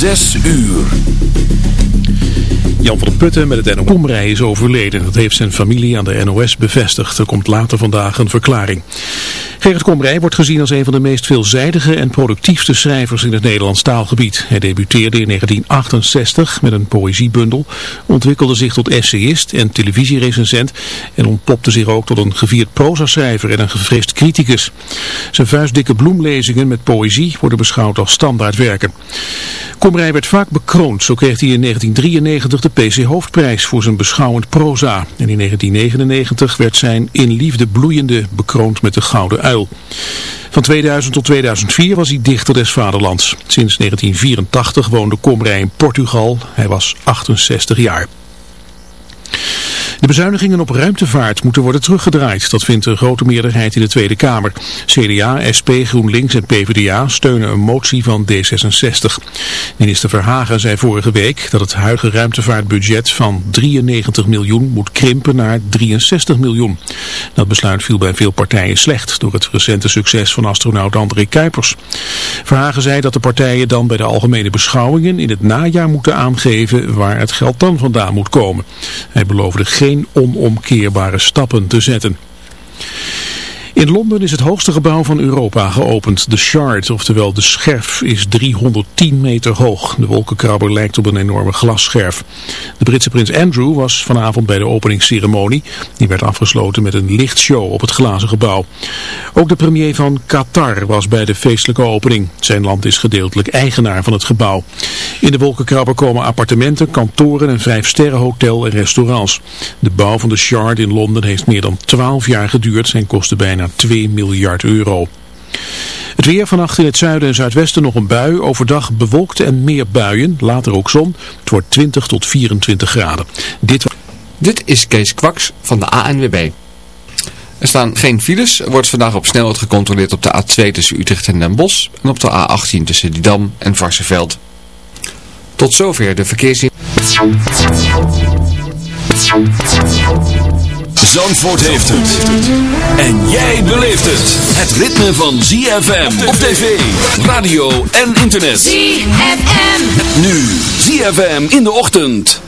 Zes uur. Jan van der Putten met het NOS. Komrij is overleden. Dat heeft zijn familie aan de NOS bevestigd. Er komt later vandaag een verklaring. Gerrit Komrij wordt gezien als een van de meest veelzijdige en productiefste schrijvers in het Nederlands taalgebied. Hij debuteerde in 1968 met een poëziebundel, ontwikkelde zich tot essayist en televisierecensent en ontpopte zich ook tot een gevierd prozaschrijver en een gevreesd criticus. Zijn vuistdikke bloemlezingen met poëzie worden beschouwd als standaardwerken. Komrij werd vaak bekroond, zo kreeg hij in 1993 de PC Hoofdprijs voor zijn beschouwend proza. En in 1999 werd zijn in liefde bloeiende bekroond met de Gouden Uil. Van 2000 tot 2004 was hij dichter des vaderlands. Sinds 1984 woonde Komrij in Portugal. Hij was 68 jaar. De bezuinigingen op ruimtevaart moeten worden teruggedraaid. Dat vindt een grote meerderheid in de Tweede Kamer. CDA, SP, GroenLinks en PvdA steunen een motie van D66. Minister Verhagen zei vorige week dat het huidige ruimtevaartbudget van 93 miljoen moet krimpen naar 63 miljoen. Dat besluit viel bij veel partijen slecht door het recente succes van astronaut André Kuipers. Verhagen zei dat de partijen dan bij de algemene beschouwingen in het najaar moeten aangeven waar het geld dan vandaan moet komen. Hij beloofde geen onomkeerbare stappen te zetten. In Londen is het hoogste gebouw van Europa geopend. De Shard, oftewel de scherf, is 310 meter hoog. De wolkenkrabber lijkt op een enorme glasscherf. De Britse prins Andrew was vanavond bij de openingsceremonie. Die werd afgesloten met een lichtshow op het glazen gebouw. Ook de premier van Qatar was bij de feestelijke opening. Zijn land is gedeeltelijk eigenaar van het gebouw. In de wolkenkrabber komen appartementen, kantoren, een vijfsterrenhotel en restaurants. De bouw van de Shard in Londen heeft meer dan 12 jaar geduurd en kostte bijna 2 miljard euro. Het weer vannacht in het zuiden en zuidwesten nog een bui. Overdag bewolkt en meer buien. Later ook zon. Het wordt 20 tot 24 graden. Dit, Dit is Kees Kwaks van de ANWB. Er staan geen files. Er wordt vandaag op snelheid gecontroleerd op de A2 tussen Utrecht en Den Bosch. En op de A18 tussen Didam en Varsenveld. Tot zover de verkeersin. Zandvoort heeft het. En jij beleeft het. Het ritme van ZFM op tv, radio en internet. ZFM. Nu ZFM in de ochtend.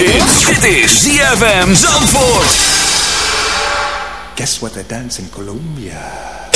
ZFM Zandvoort. Guess what they dance in Colombia?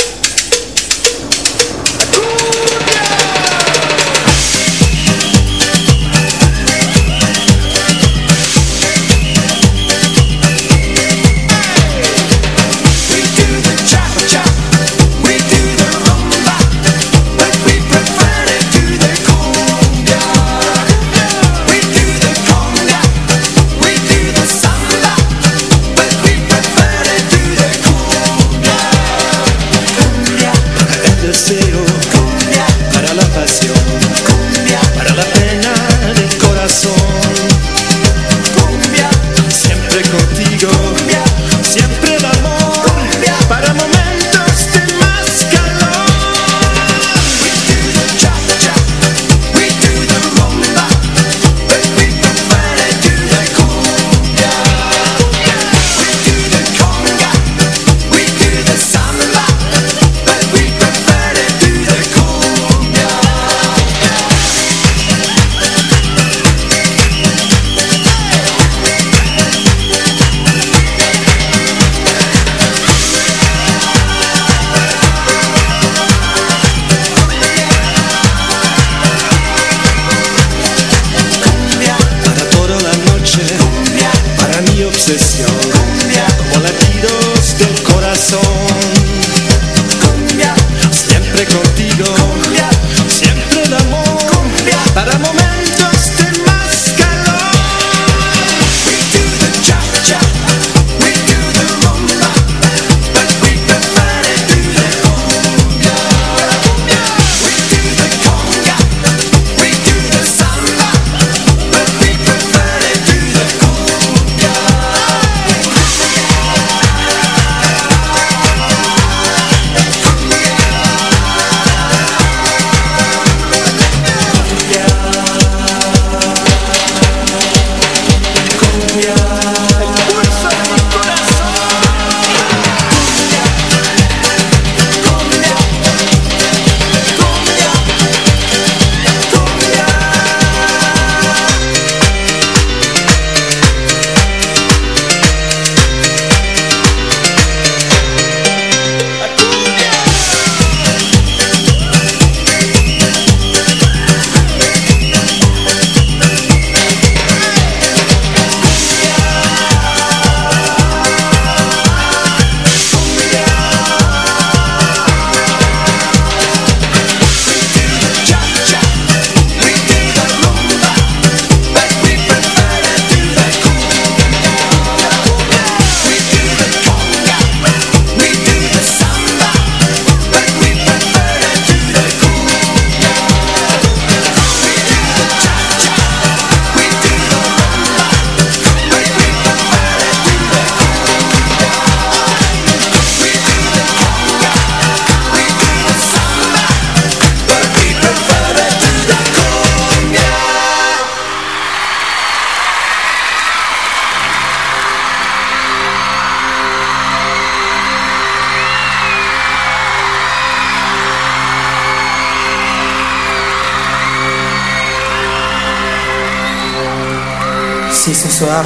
ce soir.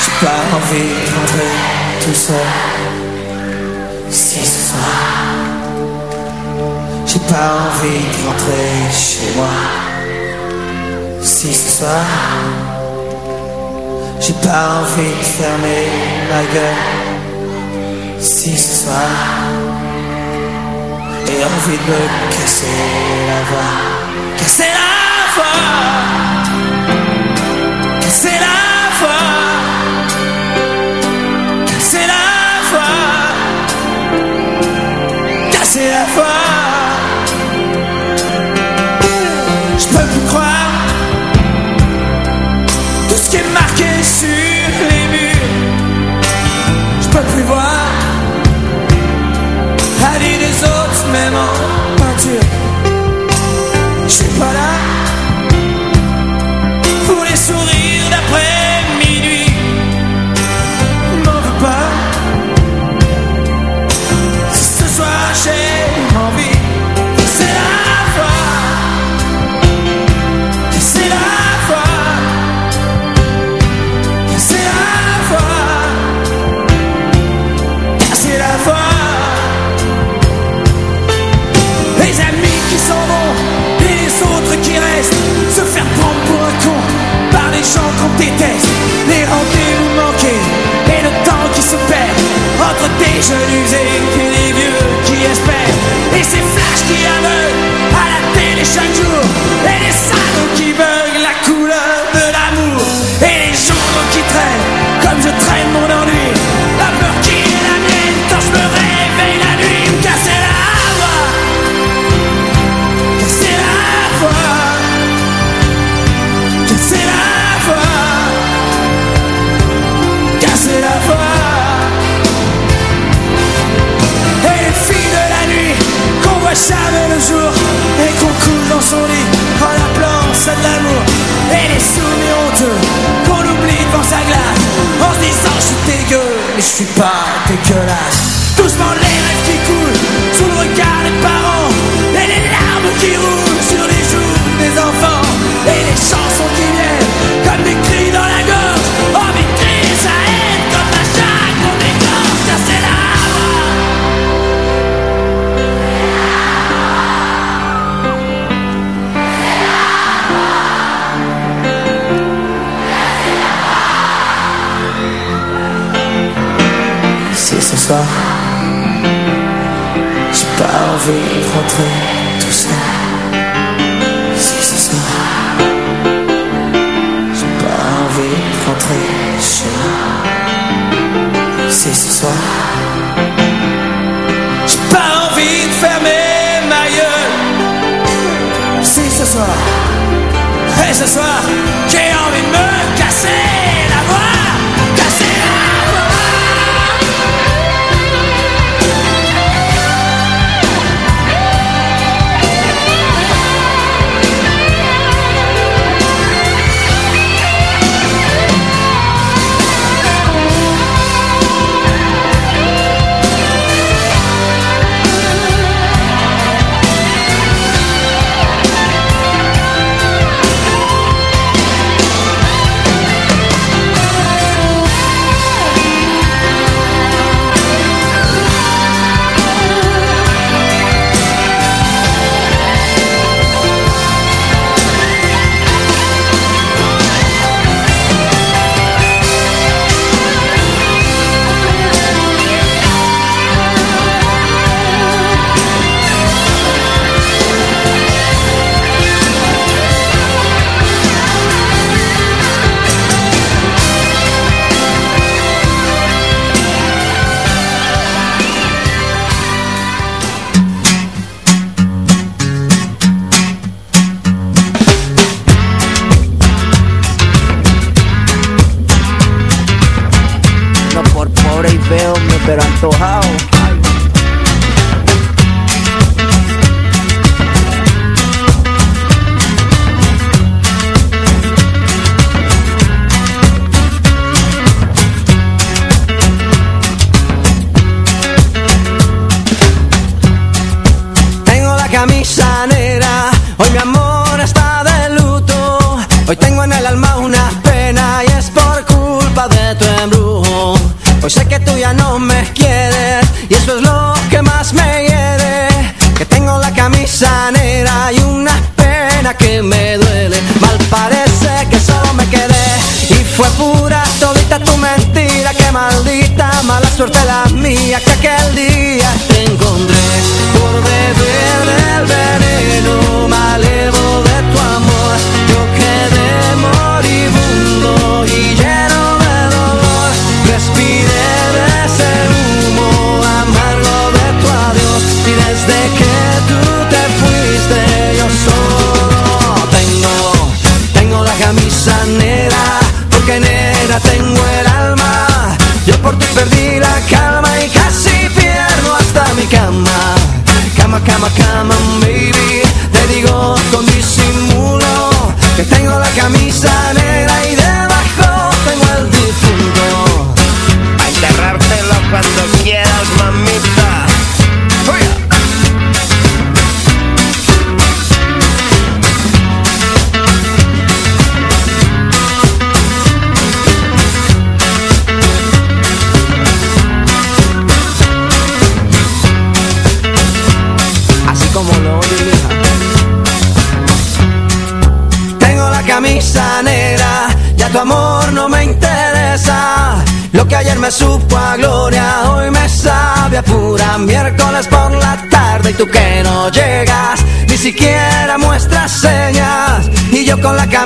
J'ai pas envie de rentrer tout seul ici ce soir. J'ai pas envie de rentrer chez moi ici ce soir. J'ai pas envie de fermer ma gueule ici ce soir. J'ai envie de me casser la voix. Casser far. Será. sourire. Champs-Élysées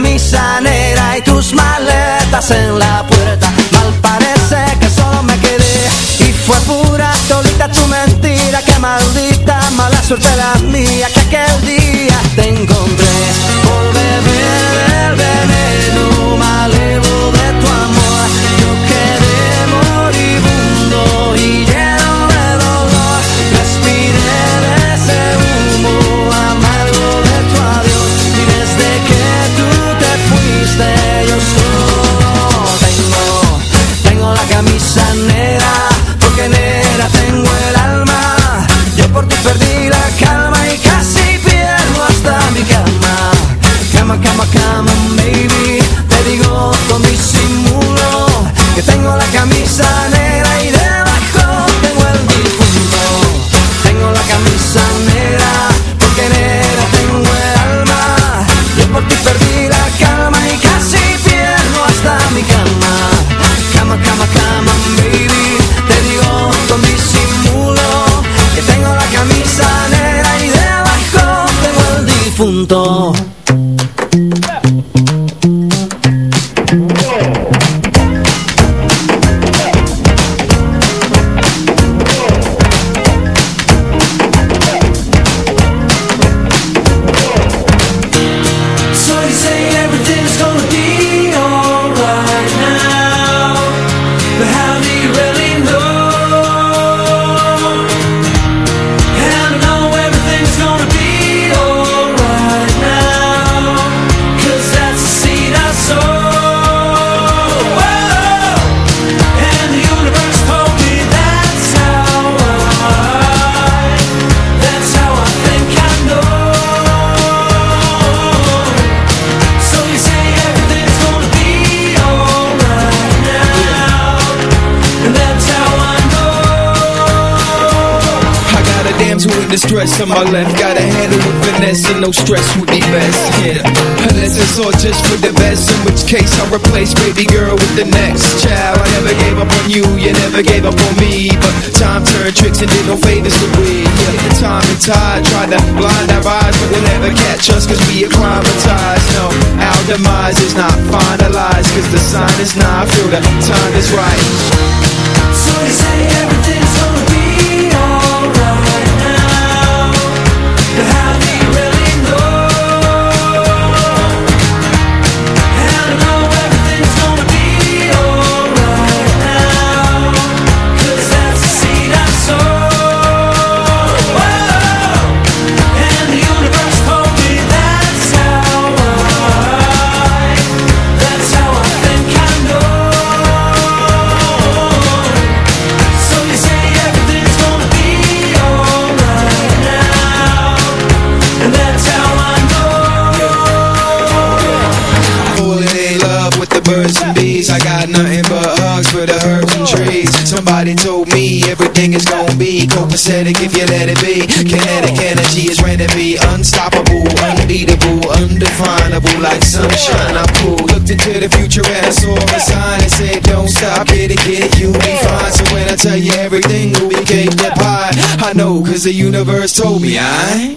camisa negra y tus maletas en la puerta. Mal parece que solo me quedé y fue pura solita tu mentira. Que maldita mala suerte la mía. cama, baby. Te digo con disimulo que tengo la camisa negra. never catch us cause we acclimatized. No, our demise is not finalized Cause the sign is not, I feel the time is right. So they say as the universe told me, I.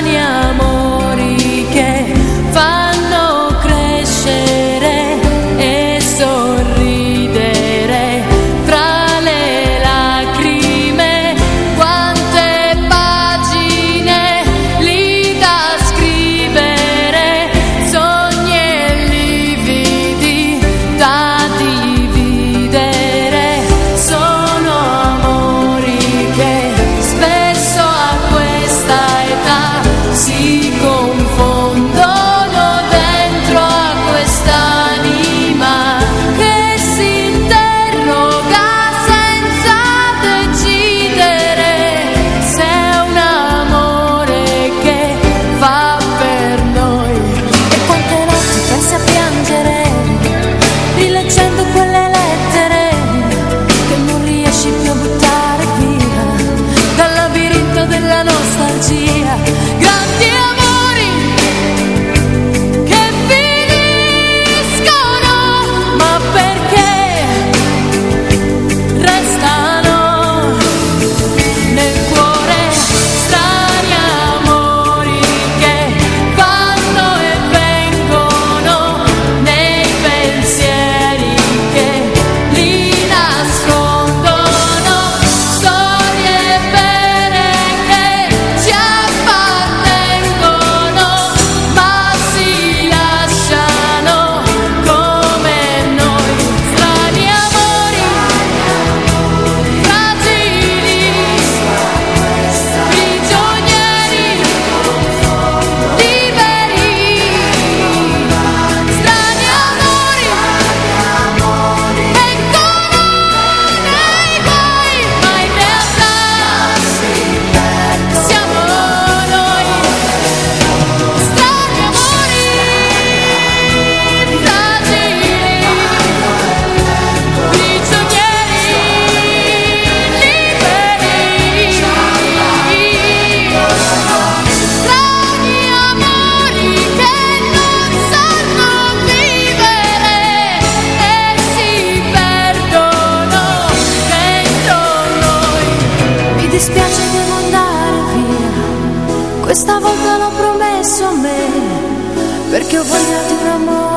devo andare via, questa volta l'ho promesso a me, perché ho vogliato un amore.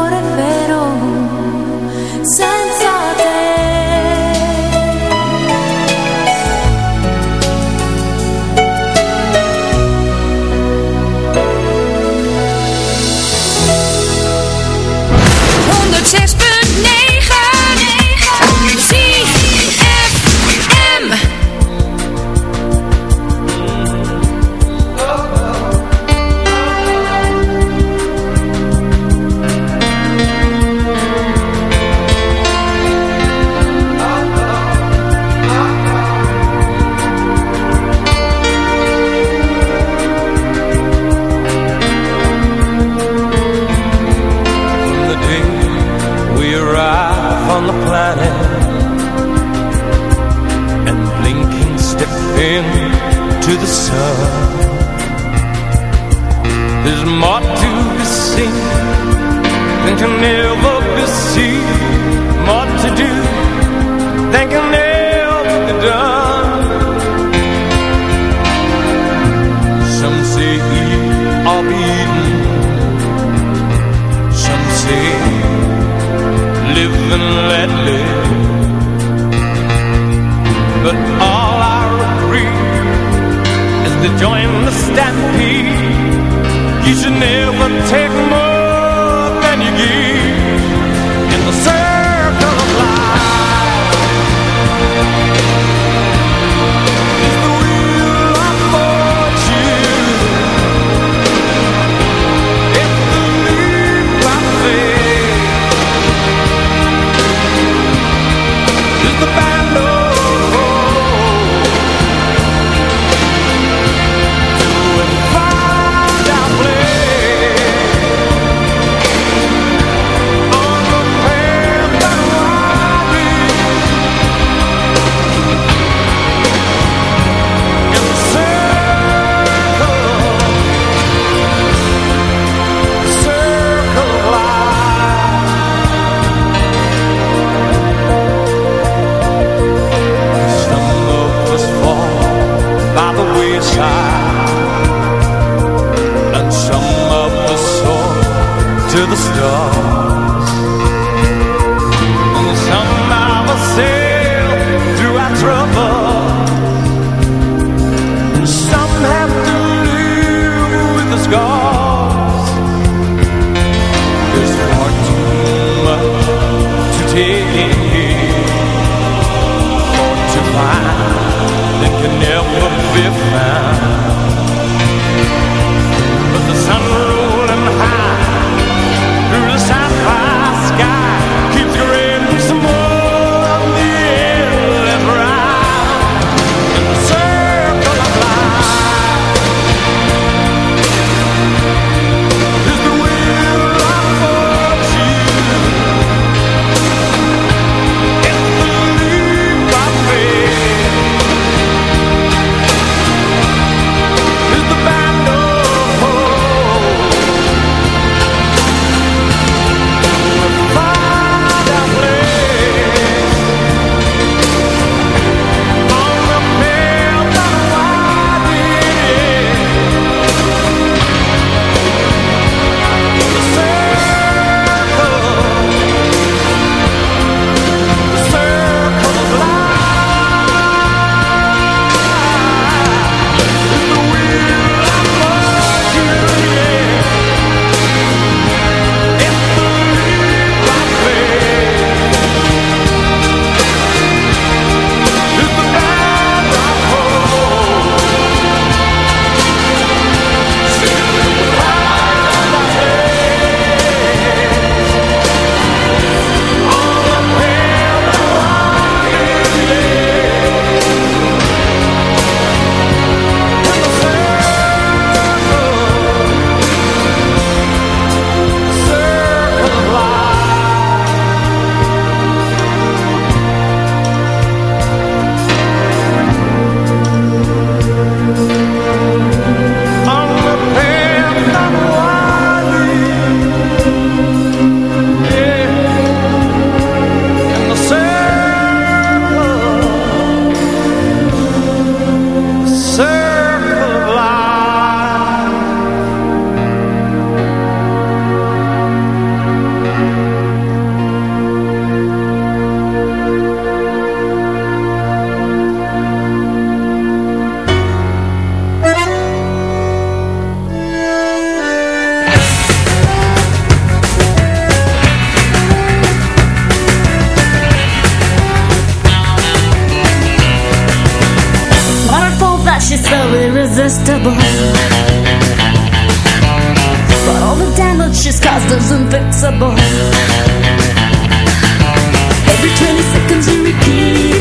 Every 20 seconds you repeat.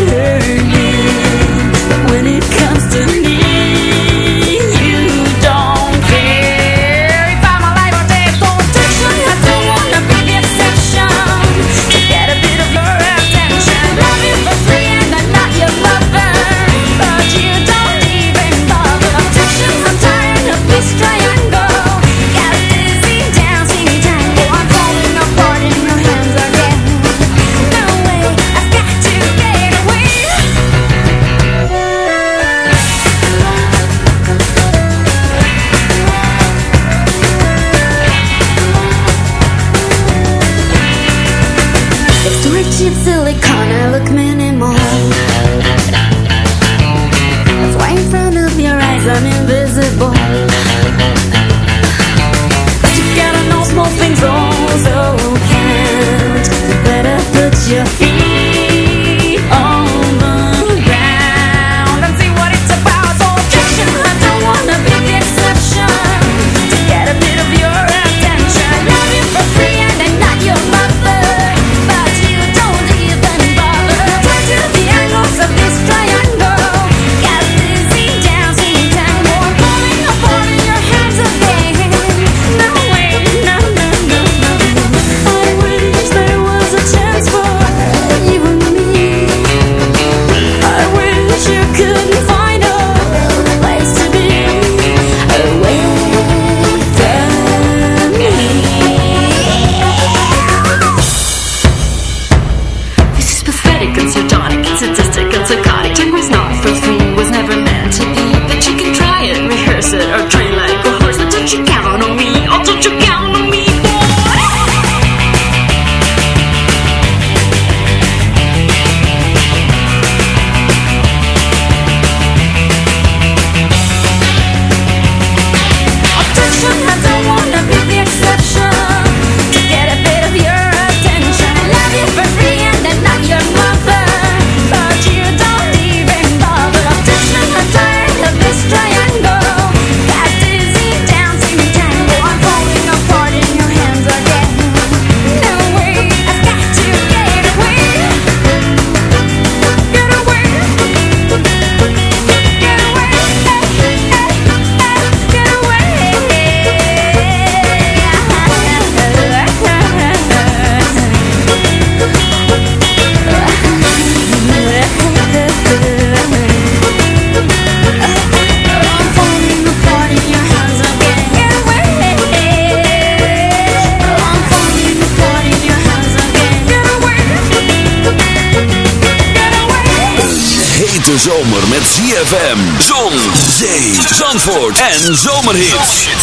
En zomerhits.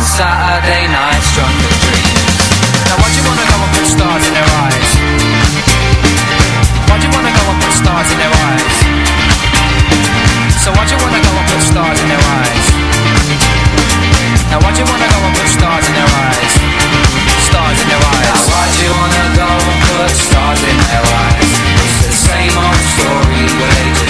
Saturday nights drunken dreams Now why'd you wanna go and put stars in their eyes? Why'd you wanna go and put stars in their eyes? So why'd you wanna go and put stars in their eyes? Now why'd you wanna go and put stars in their eyes? Stars in their eyes. You wanna go and put stars in their eyes? It's the same old story, but